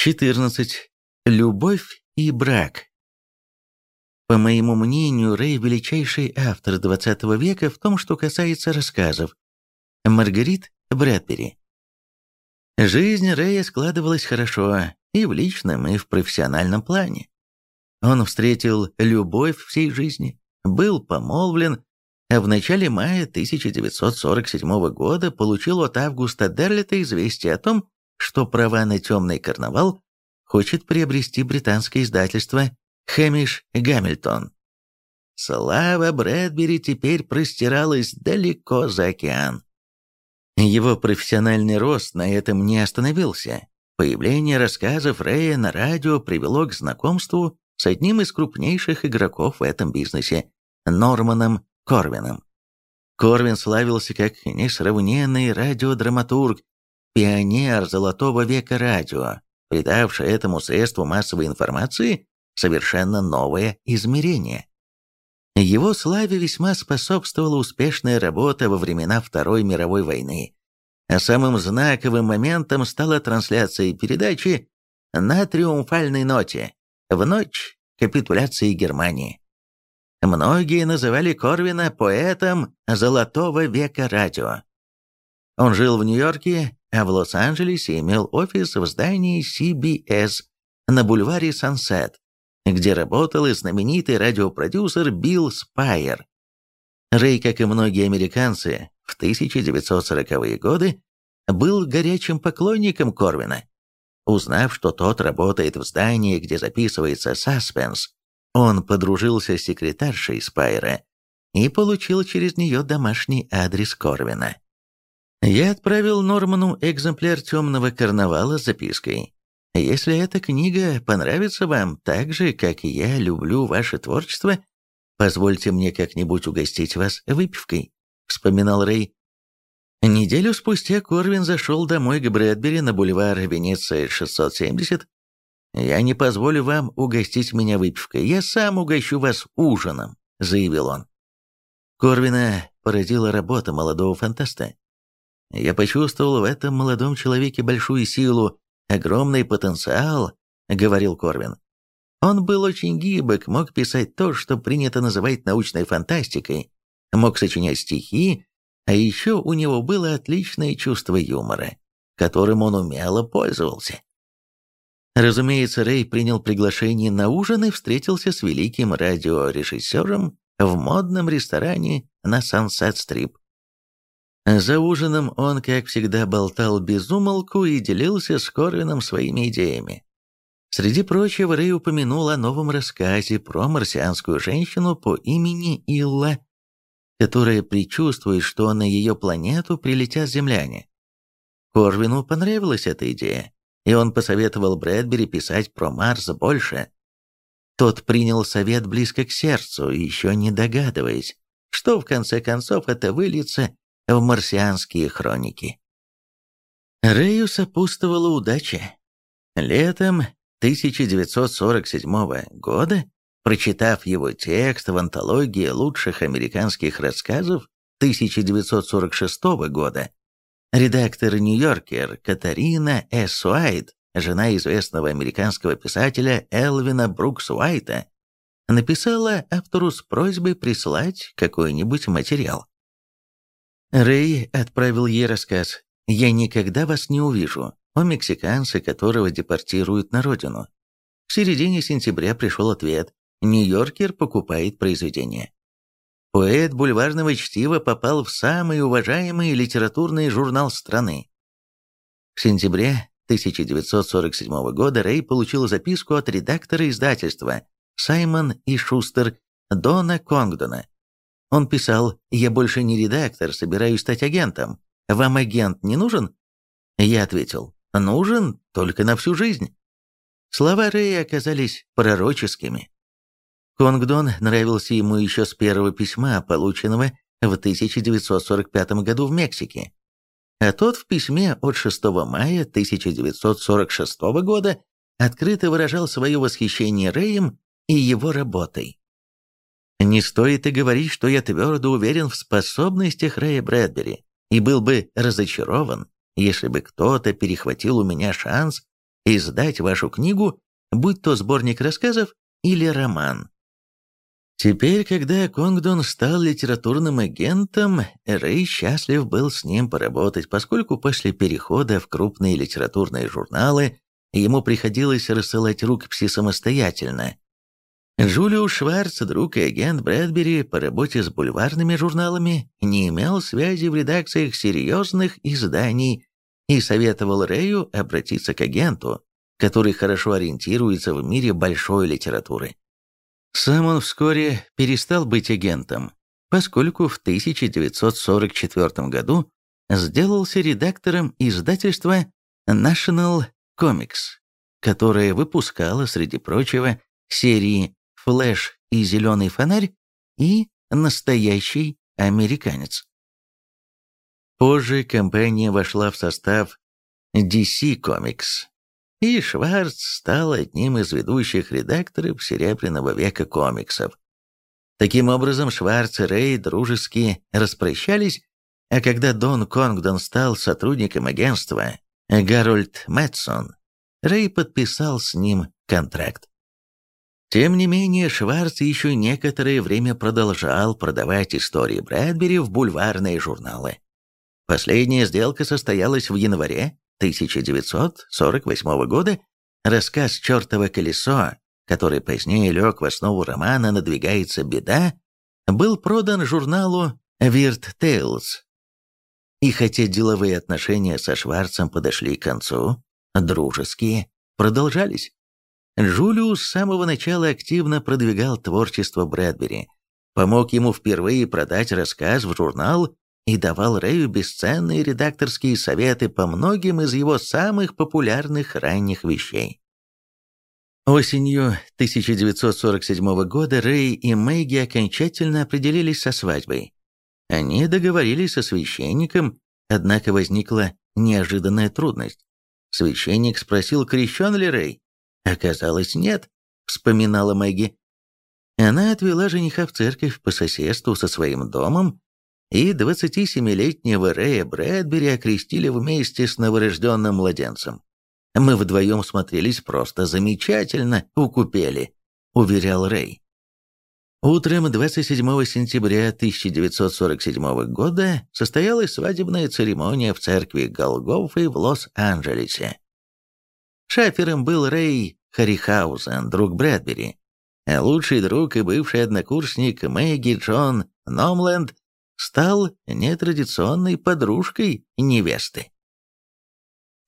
14. Любовь и брак. По моему мнению, Рэй – величайший автор XX века в том, что касается рассказов. Маргарит Брэдбери. Жизнь Рэя складывалась хорошо и в личном, и в профессиональном плане. Он встретил любовь всей жизни, был помолвлен, а в начале мая 1947 года получил от Августа Дерлета известие о том, что права на «Темный карнавал» хочет приобрести британское издательство «Хэмиш Гамильтон». Слава Брэдбери теперь простиралась далеко за океан. Его профессиональный рост на этом не остановился. Появление рассказов Рэя на радио привело к знакомству с одним из крупнейших игроков в этом бизнесе – Норманом Корвином. Корвин славился как несравненный радиодраматург, пионер золотого века радио, придавший этому средству массовой информации совершенно новое измерение. Его славе весьма способствовала успешная работа во времена Второй мировой войны, а самым знаковым моментом стала трансляция передачи на триумфальной ноте в ночь капитуляции Германии. Многие называли Корвина поэтом «золотого века радио». Он жил в Нью-Йорке а в Лос-Анджелесе имел офис в здании CBS на бульваре Сансет, где работал и знаменитый радиопродюсер Билл Спайер. Рэй, как и многие американцы, в 1940-е годы был горячим поклонником Корвина. Узнав, что тот работает в здании, где записывается «Саспенс», он подружился с секретаршей Спайера и получил через нее домашний адрес Корвина. Я отправил Норману экземпляр «Темного карнавала» с запиской. «Если эта книга понравится вам так же, как и я люблю ваше творчество, позвольте мне как-нибудь угостить вас выпивкой», — вспоминал Рэй. Неделю спустя Корвин зашел домой к Брэдбери на бульвар Венеция 670. «Я не позволю вам угостить меня выпивкой, я сам угощу вас ужином», — заявил он. Корвина поразила работа молодого фантаста. Я почувствовал в этом молодом человеке большую силу, огромный потенциал, говорил Корвин. Он был очень гибок, мог писать то, что принято называть научной фантастикой, мог сочинять стихи, а еще у него было отличное чувство юмора, которым он умело пользовался. Разумеется, Рэй принял приглашение на ужин и встретился с великим радиорежиссером в модном ресторане на Сансет-Стрип. За ужином он, как всегда, болтал без умолку и делился с Корвином своими идеями. Среди прочего, Рэй упомянул о новом рассказе про марсианскую женщину по имени Илла, которая предчувствует, что на ее планету прилетят земляне. Корвину понравилась эта идея, и он посоветовал Брэдбери писать про Марс больше. Тот принял совет близко к сердцу, еще не догадываясь, что в конце концов это выльется в марсианские хроники. Рэю сопутствовала удача. Летом 1947 года, прочитав его текст в антологии лучших американских рассказов 1946 года, редактор «Нью-Йоркер» Катарина С. Уайт, жена известного американского писателя Элвина Брукс Уайта, написала автору с просьбой прислать какой-нибудь материал. Рэй отправил ей рассказ «Я никогда вас не увижу» о мексиканце, которого депортируют на родину. В середине сентября пришел ответ «Нью-Йоркер покупает произведение». Поэт бульварного чтива попал в самый уважаемый литературный журнал страны. В сентябре 1947 года Рэй получил записку от редактора издательства Саймон и Шустер Дона Конгдона, он писал, «Я больше не редактор, собираюсь стать агентом. Вам агент не нужен?» Я ответил, «Нужен только на всю жизнь». Слова Рэя оказались пророческими. Конгдон нравился ему еще с первого письма, полученного в 1945 году в Мексике. А тот в письме от 6 мая 1946 года открыто выражал свое восхищение Рэем и его работой. Не стоит и говорить, что я твердо уверен в способностях Рэя Брэдбери и был бы разочарован, если бы кто-то перехватил у меня шанс издать вашу книгу, будь то сборник рассказов или роман. Теперь, когда Конгдон стал литературным агентом, Рэй счастлив был с ним поработать, поскольку после перехода в крупные литературные журналы ему приходилось рассылать рукописи самостоятельно. Джулиус Шварц, друг и агент Брэдбери по работе с бульварными журналами, не имел связи в редакциях серьезных изданий и советовал Рэю обратиться к агенту, который хорошо ориентируется в мире большой литературы. Сам он вскоре перестал быть агентом, поскольку в 1944 году сделался редактором издательства National Comics, которое выпускало, среди прочего, серии «Флэш» и «Зеленый фонарь» и «Настоящий американец». Позже компания вошла в состав DC Comics, и Шварц стал одним из ведущих редакторов Серебряного века комиксов. Таким образом, Шварц и Рэй дружески распрощались, а когда Дон Конгдон стал сотрудником агентства Гарольд Мэтсон, Рэй подписал с ним контракт. Тем не менее, Шварц еще некоторое время продолжал продавать истории Брэдбери в бульварные журналы. Последняя сделка состоялась в январе 1948 года рассказ «Чертово колесо», который позднее лег в основу романа «Надвигается беда», был продан журналу «Weird Tales». И хотя деловые отношения со Шварцем подошли к концу, дружеские продолжались. Джулиус с самого начала активно продвигал творчество Брэдбери, помог ему впервые продать рассказ в журнал и давал Рэю бесценные редакторские советы по многим из его самых популярных ранних вещей. Осенью 1947 года Рэй и Мэгги окончательно определились со свадьбой. Они договорились со священником, однако возникла неожиданная трудность. Священник спросил, крещен ли Рэй. Оказалось, нет, вспоминала Мэгги. Она отвела жениха в церковь по соседству со своим домом, и 27-летнего Рэя Брэдбери окрестили вместе с новорожденным младенцем. «Мы вдвоем смотрелись просто замечательно у купели», — уверял Рэй. Утром 27 сентября 1947 года состоялась свадебная церемония в церкви Голгофы в Лос-Анджелесе. Шафером был Рэй Харихаузен, друг Брэдбери, а лучший друг и бывший однокурсник Мэгги Джон Номленд стал нетрадиционной подружкой невесты.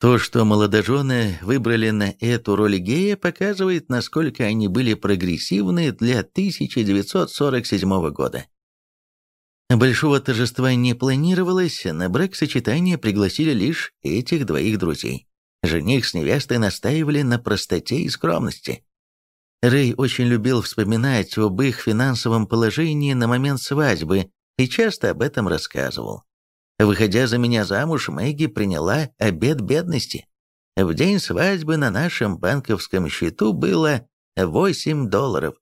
То, что молодожены выбрали на эту роль гея, показывает, насколько они были прогрессивны для 1947 года. Большого торжества не планировалось, на брак-сочетание пригласили лишь этих двоих друзей. Жених с невестой настаивали на простоте и скромности. Рэй очень любил вспоминать об их финансовом положении на момент свадьбы, и часто об этом рассказывал. Выходя за меня замуж, Мэгги приняла обед бедности. В день свадьбы на нашем банковском счету было 8 долларов.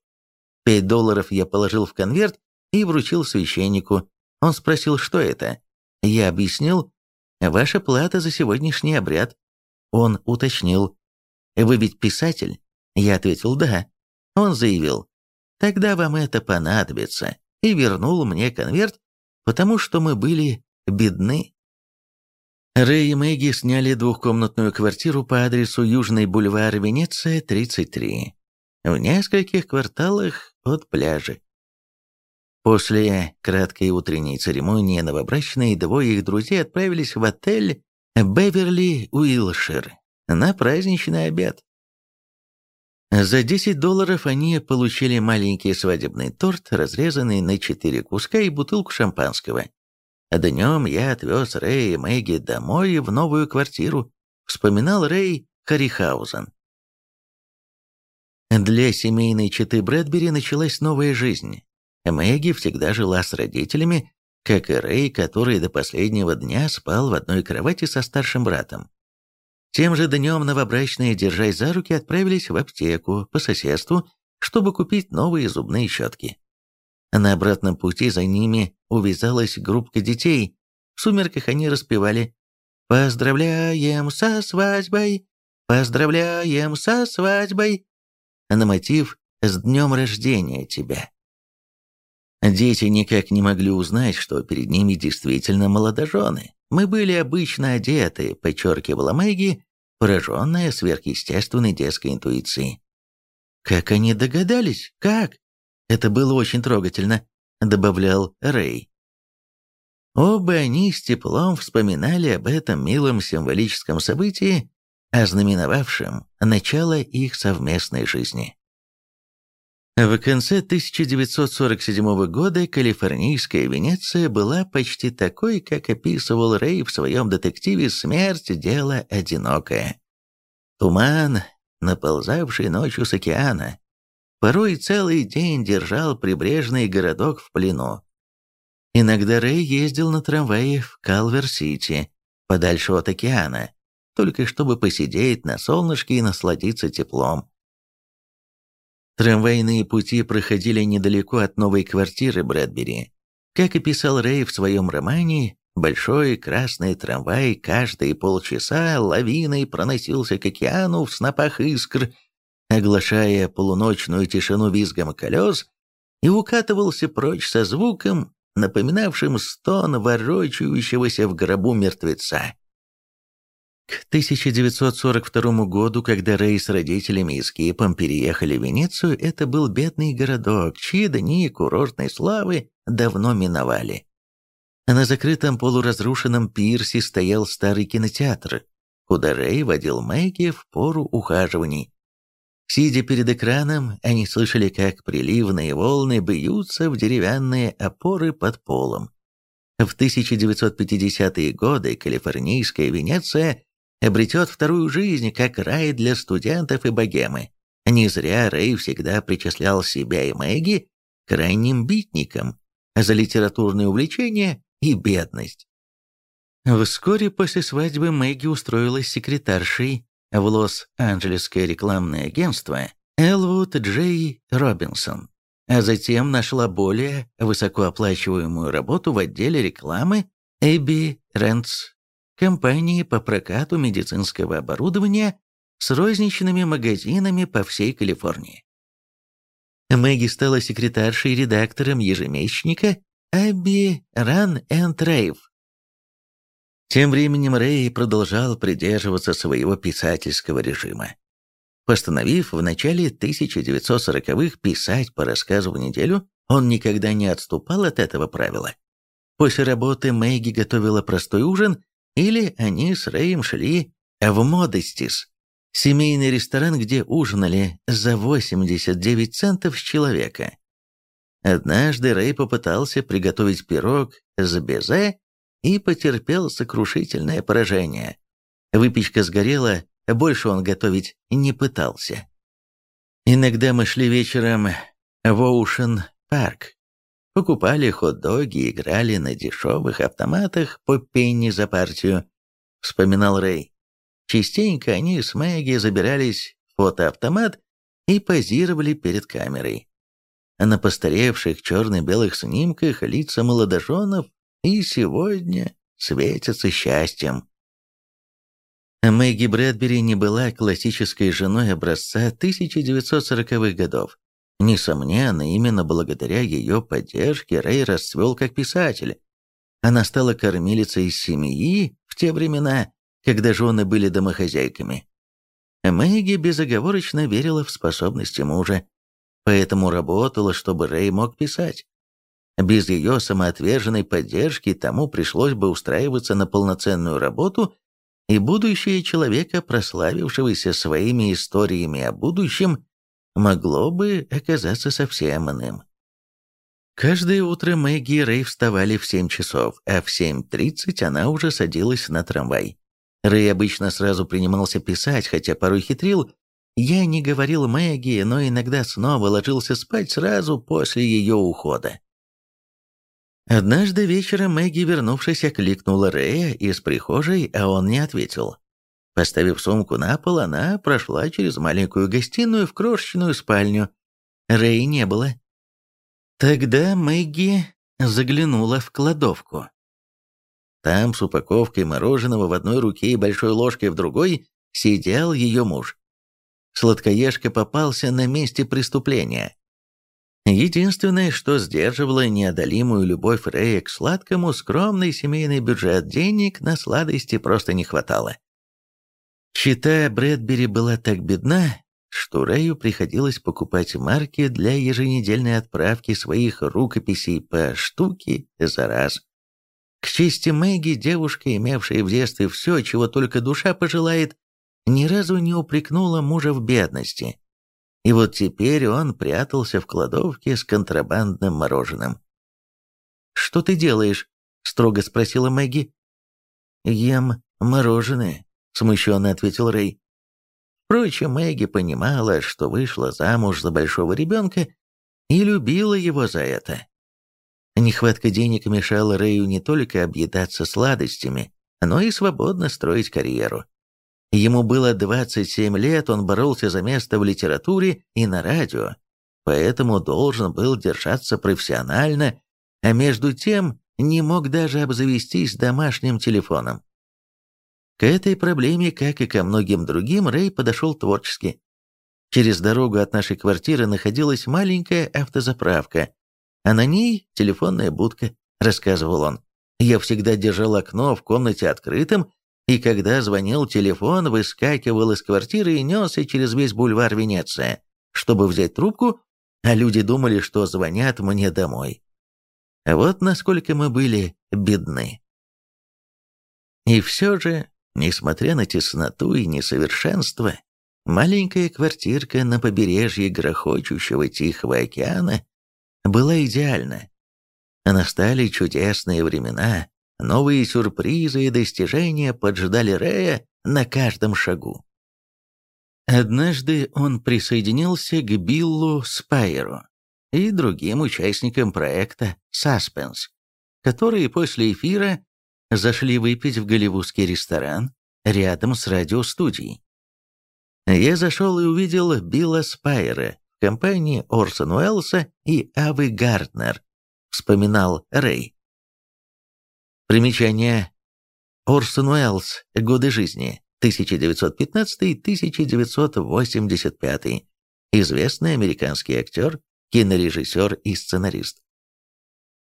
5 долларов я положил в конверт и вручил священнику. Он спросил, что это. Я объяснил, ваша плата за сегодняшний обряд. Он уточнил, вы ведь писатель? Я ответил, да. Он заявил, тогда вам это понадобится и вернул мне конверт, потому что мы были бедны. Рэй и Мэгги сняли двухкомнатную квартиру по адресу Южный бульвар Венеция, 33, в нескольких кварталах от пляжа. После краткой утренней церемонии новобрачные двое их друзей отправились в отель Беверли Уилшир на праздничный обед. За 10 долларов они получили маленький свадебный торт, разрезанный на четыре куска и бутылку шампанского. Днем я отвез Рэй и Мэгги домой в новую квартиру, вспоминал Рэй Харихаузен. Для семейной четы Брэдбери началась новая жизнь. Мэгги всегда жила с родителями, как и Рэй, который до последнего дня спал в одной кровати со старшим братом. Тем же днем новобрачные, держась за руки, отправились в аптеку по соседству, чтобы купить новые зубные щетки. На обратном пути за ними увязалась группка детей. В сумерках они распевали «Поздравляем со свадьбой! «Поздравляем со свадьбой!» на мотив «С днем рождения тебя!». Дети никак не могли узнать, что перед ними действительно молодожены. Мы были обычно одеты, подчеркивала Мэгги, пораженная сверхъестественной детской интуицией. «Как они догадались? Как?» «Это было очень трогательно», — добавлял Рэй. Оба они с теплом вспоминали об этом милом символическом событии, ознаменовавшем начало их совместной жизни. В конце 1947 года калифорнийская Венеция была почти такой, как описывал Рэй в своем детективе «Смерть. Дело одинокое». Туман, наползавший ночью с океана, порой целый день держал прибрежный городок в плену. Иногда Рэй ездил на трамвае в Калвер-Сити, подальше от океана, только чтобы посидеть на солнышке и насладиться теплом. Трамвайные пути проходили недалеко от новой квартиры Брэдбери. Как и писал Рэй в своем романе, большой красный трамвай каждые полчаса лавиной проносился к океану в снопах искр, оглашая полуночную тишину визгом колес, и укатывался прочь со звуком, напоминавшим стон ворочающегося в гробу мертвеца. К 1942 году, когда Рэй с родителями и Скипом переехали в Венецию, это был бедный городок, чьи дни курортной славы давно миновали. На закрытом полуразрушенном пирсе стоял старый кинотеатр, куда Рэй водил Мэгги в пору ухаживаний. Сидя перед экраном, они слышали, как приливные волны бьются в деревянные опоры под полом. В 1950-е годы калифорнийская Венеция обретет вторую жизнь, как рай для студентов и богемы. Не зря Рэй всегда причислял себя и Мэгги к ранним битникам за литературное увлечение и бедность. Вскоре после свадьбы Мэгги устроилась секретаршей в Лос-Анджелесское рекламное агентство Элвуд Джей Робинсон, а затем нашла более высокооплачиваемую работу в отделе рекламы Эбби Рентс компании по прокату медицинского оборудования с розничными магазинами по всей Калифорнии. Мэгги стала секретаршей и редактором ежемесячника «Абби Ран энд Рейв». Тем временем Рэй продолжал придерживаться своего писательского режима. Постановив в начале 1940-х писать по рассказу в неделю, он никогда не отступал от этого правила. После работы Мэгги готовила простой ужин или они с Рэем шли в Модестис, семейный ресторан, где ужинали за 89 центов с человека. Однажды Рэй попытался приготовить пирог с безе и потерпел сокрушительное поражение. Выпечка сгорела, больше он готовить не пытался. Иногда мы шли вечером в Оушен Парк, Покупали хот-доги, играли на дешевых автоматах по пенни за партию, вспоминал Рэй. Частенько они с Мэгги забирались в фотоавтомат и позировали перед камерой. На постаревших черно-белых снимках лица молодоженов и сегодня светятся счастьем. Мэгги Брэдбери не была классической женой образца 1940-х годов. Несомненно, именно благодаря ее поддержке Рэй расцвел как писатель. Она стала кормилицей семьи в те времена, когда жены были домохозяйками. Мэгги безоговорочно верила в способности мужа, поэтому работала, чтобы Рэй мог писать. Без ее самоотверженной поддержки тому пришлось бы устраиваться на полноценную работу, и будущее человека, прославившегося своими историями о будущем, могло бы оказаться совсем иным. Каждое утро Мэгги и Рэй вставали в 7 часов, а в 7.30 она уже садилась на трамвай. Рэй обычно сразу принимался писать, хотя порой хитрил. Я не говорил Мэгги, но иногда снова ложился спать сразу после ее ухода. Однажды вечером Мэгги, вернувшись, окликнула Рэя из прихожей, а он не ответил. Поставив сумку на пол, она прошла через маленькую гостиную в крошечную спальню. Рэй не было. Тогда Мэгги заглянула в кладовку. Там с упаковкой мороженого в одной руке и большой ложкой в другой сидел ее муж. Сладкоежка попался на месте преступления. Единственное, что сдерживало неодолимую любовь Рэя к сладкому, скромный семейный бюджет денег на сладости просто не хватало. Считая Брэдбери была так бедна, что Рэю приходилось покупать марки для еженедельной отправки своих рукописей по штуке за раз. К чести Мэгги, девушка, имевшая в детстве все, чего только душа пожелает, ни разу не упрекнула мужа в бедности. И вот теперь он прятался в кладовке с контрабандным мороженым. «Что ты делаешь?» — строго спросила Мэгги. «Ем мороженое», — смущенно ответил Рэй. Впрочем, Мэгги понимала, что вышла замуж за большого ребенка и любила его за это. Нехватка денег мешала Рэю не только объедаться сладостями, но и свободно строить карьеру. Ему было 27 лет, он боролся за место в литературе и на радио, поэтому должен был держаться профессионально, а между тем не мог даже обзавестись домашним телефоном. К этой проблеме, как и ко многим другим, Рэй подошел творчески. Через дорогу от нашей квартиры находилась маленькая автозаправка, а на ней телефонная будка, рассказывал он. Я всегда держал окно в комнате открытым, и когда звонил телефон, выскакивал из квартиры и несся через весь бульвар Венеция, чтобы взять трубку, а люди думали, что звонят мне домой. Вот насколько мы были бедны. И все же, несмотря на тесноту и несовершенство, маленькая квартирка на побережье грохочущего Тихого океана была идеальна. Настали чудесные времена, Новые сюрпризы и достижения поджидали Рэя на каждом шагу. Однажды он присоединился к Биллу Спайеру и другим участникам проекта «Саспенс», которые после эфира зашли выпить в голливудский ресторан рядом с радиостудией. Я зашел и увидел Билла Спайера в компании Орсон Уэллса и Авы Гарднер, вспоминал Рэй. Примечание. Орсон Уэллс. Годы жизни. 1915-1985. Известный американский актер, кинорежиссер и сценарист.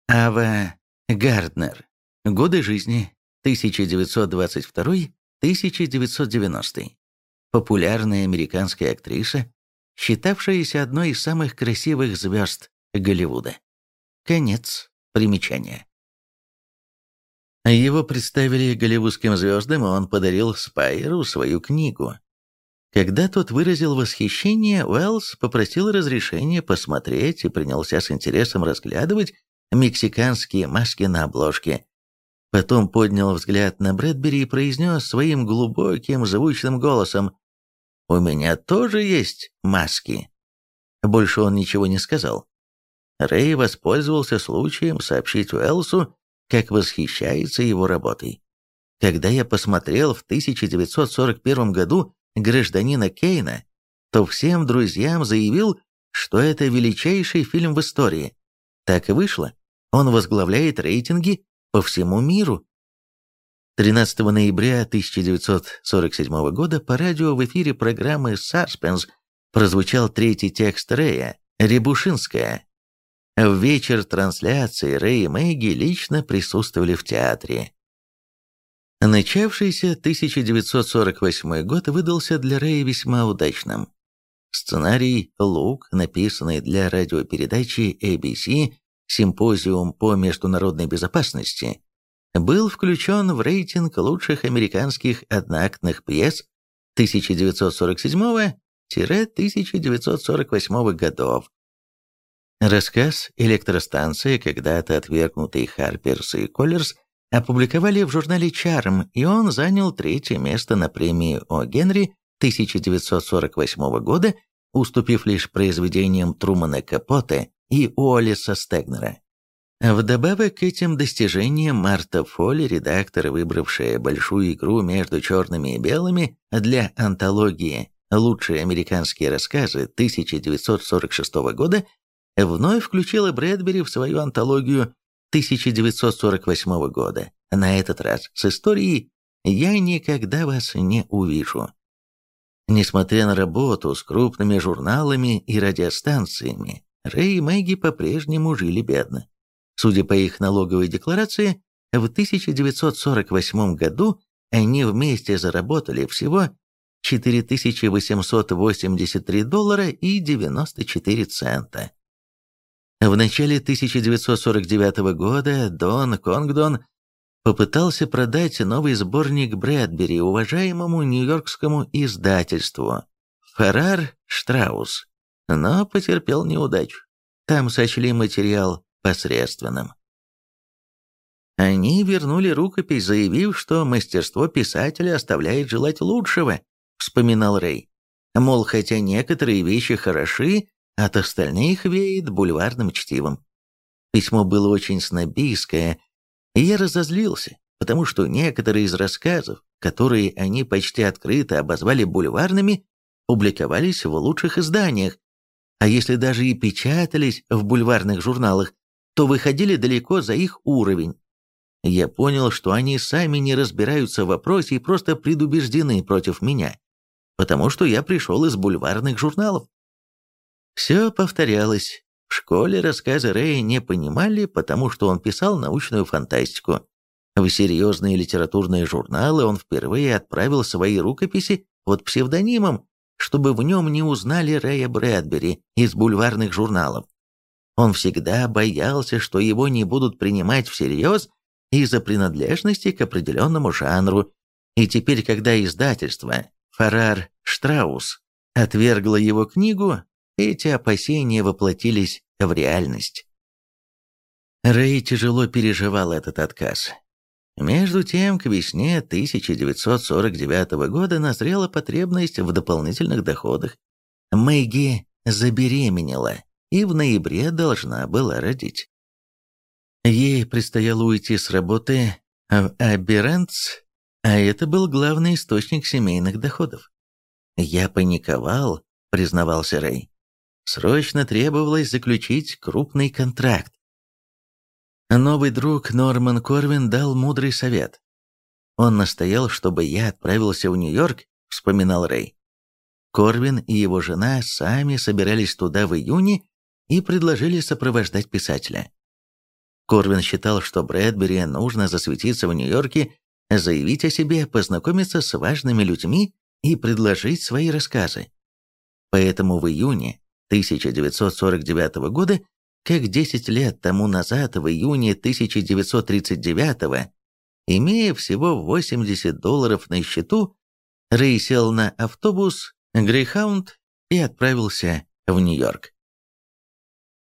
Ава Гарднер. Годы жизни. 1922-1990. Популярная американская актриса, считавшаяся одной из самых красивых звезд Голливуда. Конец примечания. Его представили голливудским звездам, и он подарил Спайеру свою книгу. Когда тот выразил восхищение, Уэллс попросил разрешения посмотреть и принялся с интересом разглядывать мексиканские маски на обложке. Потом поднял взгляд на Брэдбери и произнес своим глубоким звучным голосом «У меня тоже есть маски». Больше он ничего не сказал. Рэй воспользовался случаем сообщить Уэллсу, как восхищается его работой. Когда я посмотрел в 1941 году «Гражданина Кейна», то всем друзьям заявил, что это величайший фильм в истории. Так и вышло. Он возглавляет рейтинги по всему миру. 13 ноября 1947 года по радио в эфире программы «Саспенс» прозвучал третий текст Рэя «Рябушинская», в вечер трансляции Рэй и Мэгги лично присутствовали в театре. Начавшийся 1948 год выдался для Рэя весьма удачным. Сценарий «Лук», написанный для радиопередачи ABC «Симпозиум по международной безопасности», был включен в рейтинг лучших американских одноактных пьес 1947-1948 годов Рассказ «Электростанция», когда-то отвергнутый Харперс и Коллерс, опубликовали в журнале «Чарм», и он занял третье место на премии О. Генри 1948 года, уступив лишь произведениям Трумана Капоте и Уоллеса Стегнера. Вдобавок к этим достижениям Марта Фолли, редактор, выбравшая большую игру между черными и белыми для антологии «Лучшие американские рассказы» 1946 года, вновь включила Брэдбери в свою антологию 1948 года, на этот раз с историей «Я никогда вас не увижу». Несмотря на работу с крупными журналами и радиостанциями, Рэй и Мэгги по-прежнему жили бедно. Судя по их налоговой декларации, в 1948 году они вместе заработали всего 4883 доллара и 94 цента. В начале 1949 года Дон Конгдон попытался продать новый сборник Брэдбери уважаемому нью-йоркскому издательству «Феррар Штраус», но потерпел неудачу. Там сочли материал посредственным. Они вернули рукопись, заявив, что мастерство писателя оставляет желать лучшего, вспоминал Рэй. Мол, хотя некоторые вещи хороши, от остальных веет бульварным чтивом. Письмо было очень снобистское, и я разозлился, потому что некоторые из рассказов, которые они почти открыто обозвали бульварными, публиковались в лучших изданиях, а если даже и печатались в бульварных журналах, то выходили далеко за их уровень. Я понял, что они сами не разбираются в вопросе и просто предубеждены против меня, потому что я пришел из бульварных журналов. Все повторялось. В школе рассказы Рэя не понимали, потому что он писал научную фантастику. В серьезные литературные журналы он впервые отправил свои рукописи под псевдонимом, чтобы в нем не узнали Рэя Брэдбери из бульварных журналов. Он всегда боялся, что его не будут принимать всерьез из-за принадлежности к определенному жанру, и теперь, когда издательство «Фарар Штраус» отвергло его книгу, эти опасения воплотились в реальность. Рэй тяжело переживал этот отказ. Между тем, к весне 1949 года назрела потребность в дополнительных доходах. Мэгги забеременела и в ноябре должна была родить. Ей предстояло уйти с работы в Аберентс, а это был главный источник семейных доходов. «Я паниковал», — признавался Рэй. Срочно требовалось заключить крупный контракт. Новый друг Норман Корвин дал мудрый совет. Он настоял, чтобы я отправился в Нью-Йорк, вспоминал Рэй. Корвин и его жена сами собирались туда в июне и предложили сопровождать писателя. Корвин считал, что Брэдбери нужно засветиться в Нью-Йорке, заявить о себе, познакомиться с важными людьми и предложить свои рассказы. Поэтому в июне 1949 года, как 10 лет тому назад, в июне 1939, имея всего 80 долларов на счету, Рэй сел на автобус Грейхаунд и отправился в Нью-Йорк.